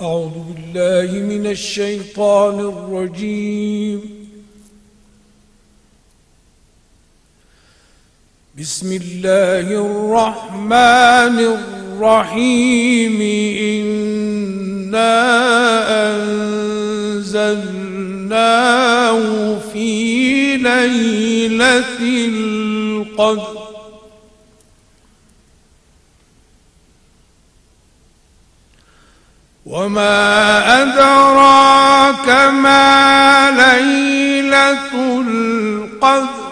أعوذ بالله من الشيطان الرجيم. بسم الله الرحمن الرحيم. إنا أنزلناه في ليلة القدر. وما أدراك ما ليلة القدر.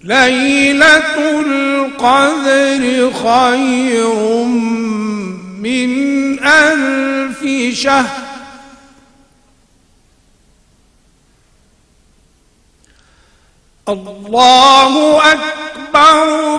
ليلة القدر خير من ألف شهر. الله أكبر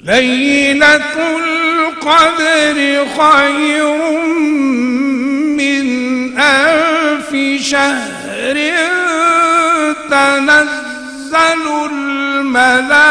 ليلة القدر خير من ألف شهر. تنزل الملائكة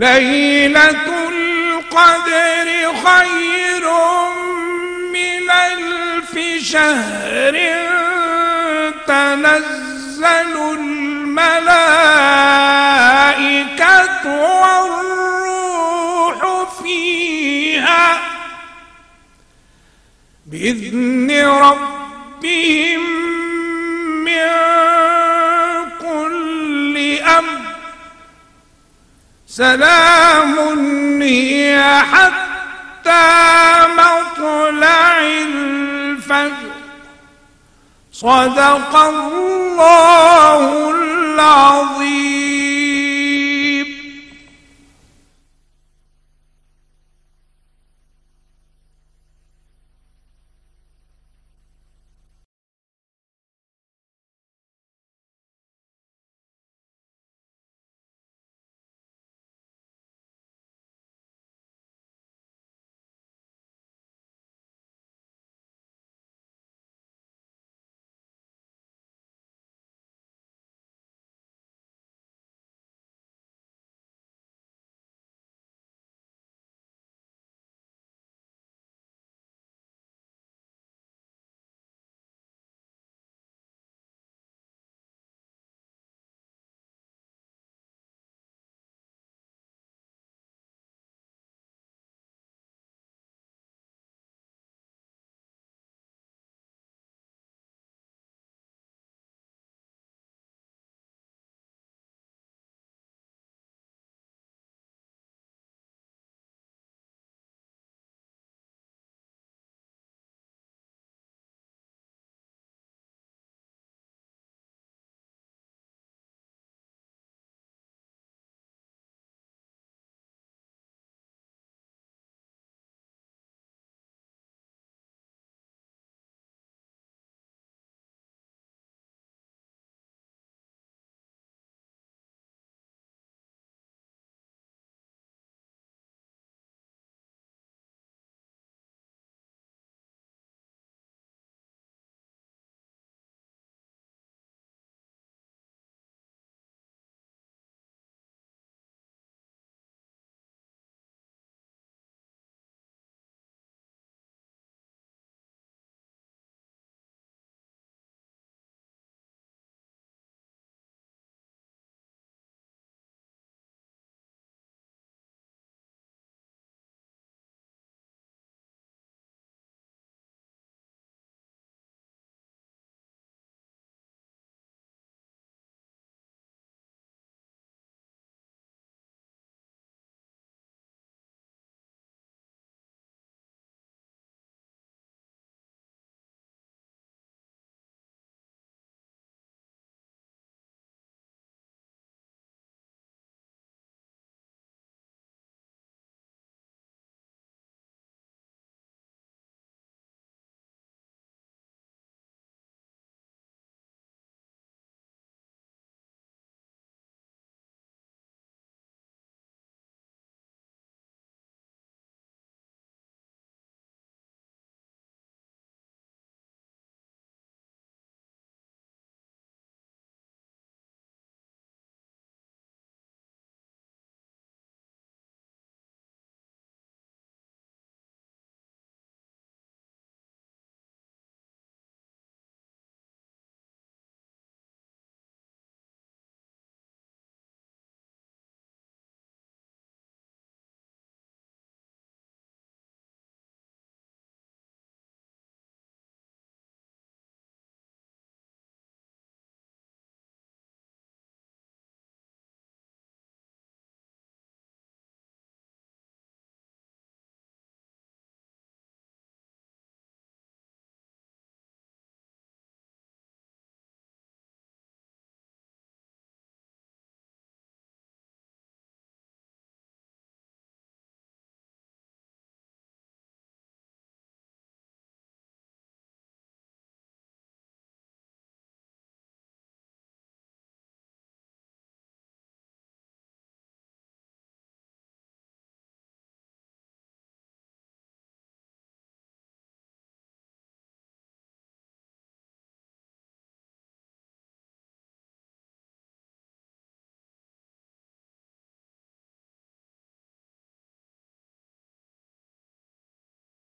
ليلة القدر خير من ألف شهر تنزل الملائكة والروح فيها بإذن ربهم من سلام هي حتى مطلع الفجر. صدق الله العظيم.